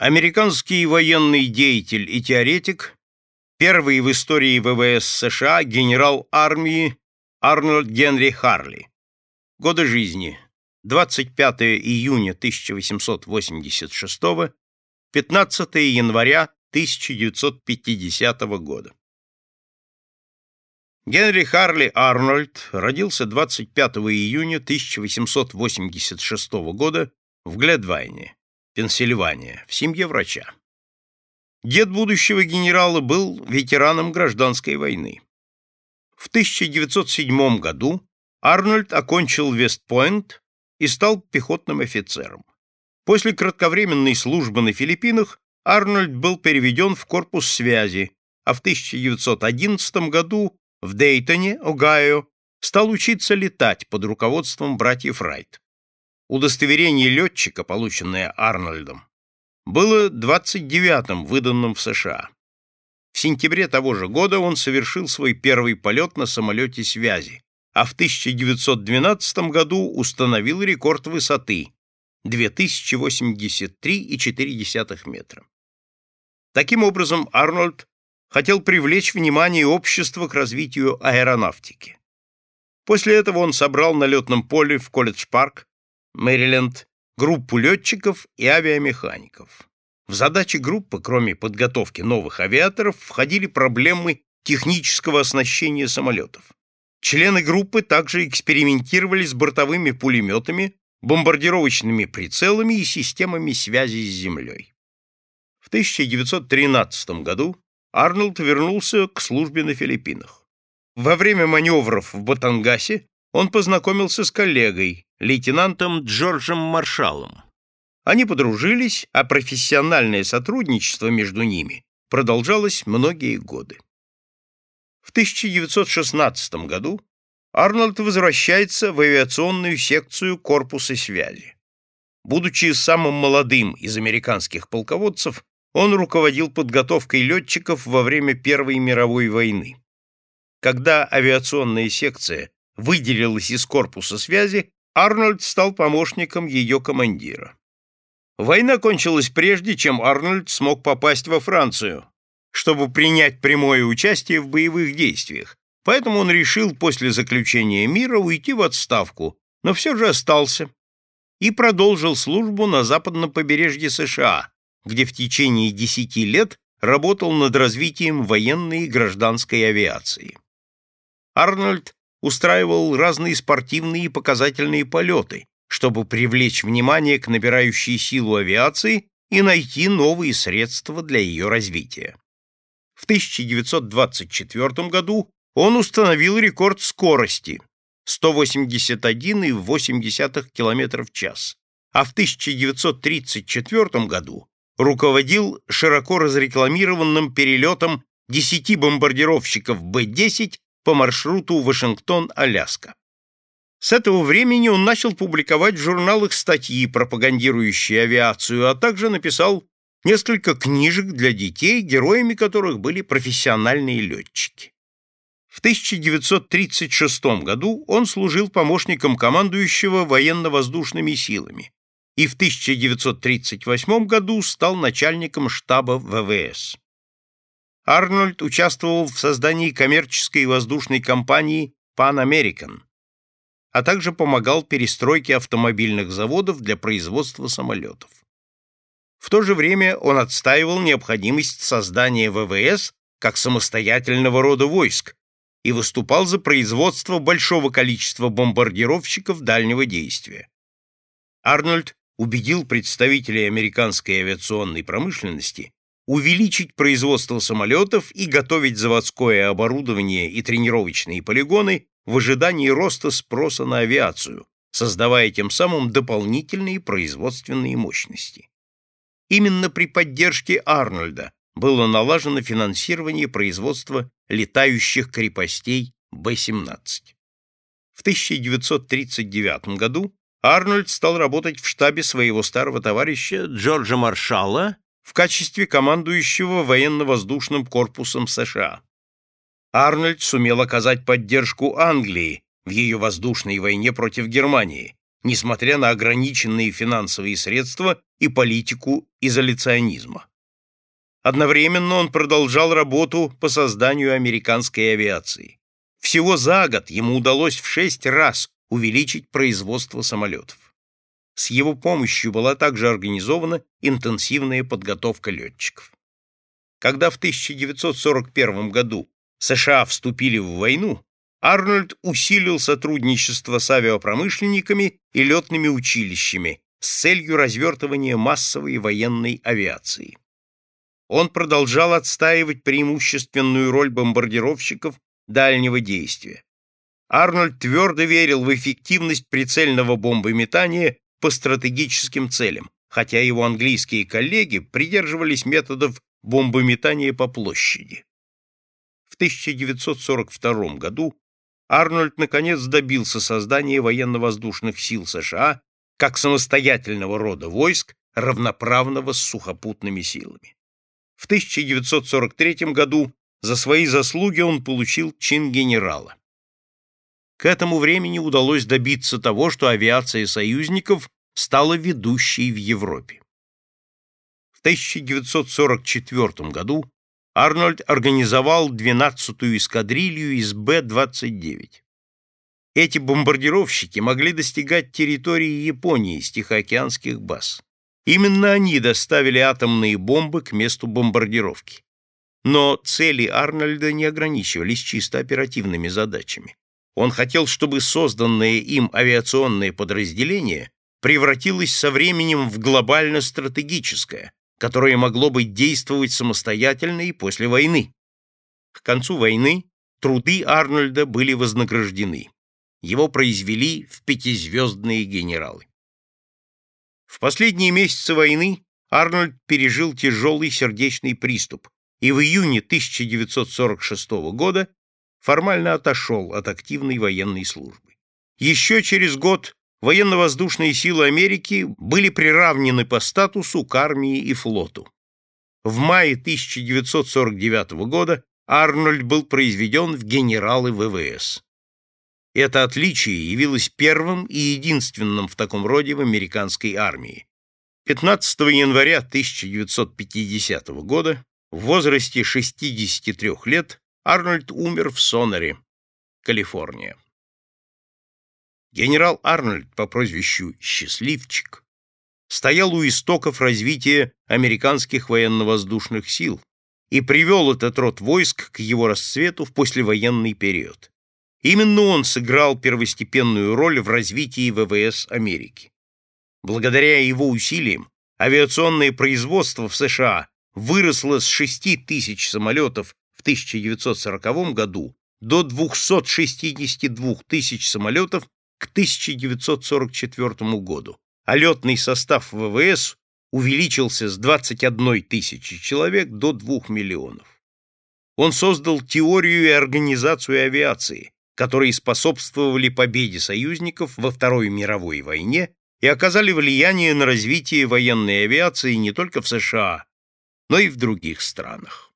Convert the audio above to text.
Американский военный деятель и теоретик, первый в истории ВВС США генерал армии Арнольд Генри Харли. Годы жизни 25 июня 1886, 15 января 1950 года. Генри Харли Арнольд родился 25 июня 1886 года в Гледвайне, Пенсильвания, в семье врача. Дед будущего генерала был ветераном гражданской войны. В 1907 году Арнольд окончил Вестпойнт и стал пехотным офицером. После кратковременной службы на Филиппинах Арнольд был переведен в корпус связи, а в 1911 году в Дейтоне, Огайо, стал учиться летать под руководством братьев Райт. Удостоверение летчика, полученное Арнольдом, было 29-м выданным в США. В сентябре того же года он совершил свой первый полет на самолете связи, а в 1912 году установил рекорд высоты 2083,4 метра. Таким образом, Арнольд хотел привлечь внимание общества к развитию аэронавтики. После этого он собрал на летном поле в Колледж-парк Мэриленд, группу летчиков и авиамехаников. В задачи группы, кроме подготовки новых авиаторов, входили проблемы технического оснащения самолетов. Члены группы также экспериментировали с бортовыми пулеметами, бомбардировочными прицелами и системами связи с Землей. В 1913 году Арнольд вернулся к службе на Филиппинах. Во время маневров в Батангасе он познакомился с коллегой, лейтенантом Джорджем Маршалом. Они подружились, а профессиональное сотрудничество между ними продолжалось многие годы. В 1916 году Арнольд возвращается в авиационную секцию корпуса связи. Будучи самым молодым из американских полководцев, он руководил подготовкой летчиков во время Первой мировой войны. Когда авиационная секция выделилась из корпуса связи, Арнольд стал помощником ее командира. Война кончилась прежде, чем Арнольд смог попасть во Францию, чтобы принять прямое участие в боевых действиях, поэтому он решил после заключения мира уйти в отставку, но все же остался и продолжил службу на западном побережье США, где в течение десяти лет работал над развитием военной и гражданской авиации. Арнольд устраивал разные спортивные и показательные полеты, чтобы привлечь внимание к набирающей силу авиации и найти новые средства для ее развития. В 1924 году он установил рекорд скорости 181,8 км в час, а в 1934 году руководил широко разрекламированным перелетом 10 бомбардировщиков Б-10 по маршруту Вашингтон-Аляска. С этого времени он начал публиковать в журналах статьи, пропагандирующие авиацию, а также написал несколько книжек для детей, героями которых были профессиональные летчики. В 1936 году он служил помощником командующего военно-воздушными силами и в 1938 году стал начальником штаба ВВС. Арнольд участвовал в создании коммерческой воздушной компании Pan American, а также помогал перестройке автомобильных заводов для производства самолетов. В то же время он отстаивал необходимость создания ВВС как самостоятельного рода войск и выступал за производство большого количества бомбардировщиков дальнего действия. Арнольд убедил представителей американской авиационной промышленности увеличить производство самолетов и готовить заводское оборудование и тренировочные полигоны в ожидании роста спроса на авиацию, создавая тем самым дополнительные производственные мощности. Именно при поддержке Арнольда было налажено финансирование производства летающих крепостей Б-17. В 1939 году Арнольд стал работать в штабе своего старого товарища Джорджа Маршалла в качестве командующего военно-воздушным корпусом США. Арнольд сумел оказать поддержку Англии в ее воздушной войне против Германии, несмотря на ограниченные финансовые средства и политику изоляционизма. Одновременно он продолжал работу по созданию американской авиации. Всего за год ему удалось в шесть раз увеличить производство самолетов. С его помощью была также организована интенсивная подготовка летчиков. Когда в 1941 году США вступили в войну, Арнольд усилил сотрудничество с авиапромышленниками и летными училищами с целью развертывания массовой военной авиации. Он продолжал отстаивать преимущественную роль бомбардировщиков дальнего действия. Арнольд твердо верил в эффективность прицельного бомбометания по стратегическим целям, хотя его английские коллеги придерживались методов бомбометания по площади. В 1942 году Арнольд наконец добился создания военно-воздушных сил США как самостоятельного рода войск, равноправного с сухопутными силами. В 1943 году за свои заслуги он получил чин генерала. К этому времени удалось добиться того, что авиация союзников стала ведущей в Европе. В 1944 году Арнольд организовал 12-ю эскадрилью из Б-29. Эти бомбардировщики могли достигать территории Японии с тихоокеанских баз. Именно они доставили атомные бомбы к месту бомбардировки. Но цели Арнольда не ограничивались чисто оперативными задачами. Он хотел, чтобы созданное им авиационное подразделение превратилось со временем в глобально-стратегическое, которое могло бы действовать самостоятельно и после войны. К концу войны труды Арнольда были вознаграждены. Его произвели в пятизвездные генералы. В последние месяцы войны Арнольд пережил тяжелый сердечный приступ и в июне 1946 года формально отошел от активной военной службы. Еще через год военно-воздушные силы Америки были приравнены по статусу к армии и флоту. В мае 1949 года Арнольд был произведен в генералы ВВС. Это отличие явилось первым и единственным в таком роде в американской армии. 15 января 1950 года в возрасте 63 лет Арнольд умер в Соноре, Калифорния. Генерал Арнольд по прозвищу «Счастливчик» стоял у истоков развития американских военно-воздушных сил и привел этот род войск к его расцвету в послевоенный период. Именно он сыграл первостепенную роль в развитии ВВС Америки. Благодаря его усилиям авиационное производство в США выросло с 6 тысяч самолетов в 1940 году до 262 тысяч самолетов к 1944 году, а летный состав ВВС увеличился с 21 тысячи человек до 2 миллионов. Он создал теорию и организацию авиации, которые способствовали победе союзников во Второй мировой войне и оказали влияние на развитие военной авиации не только в США, но и в других странах.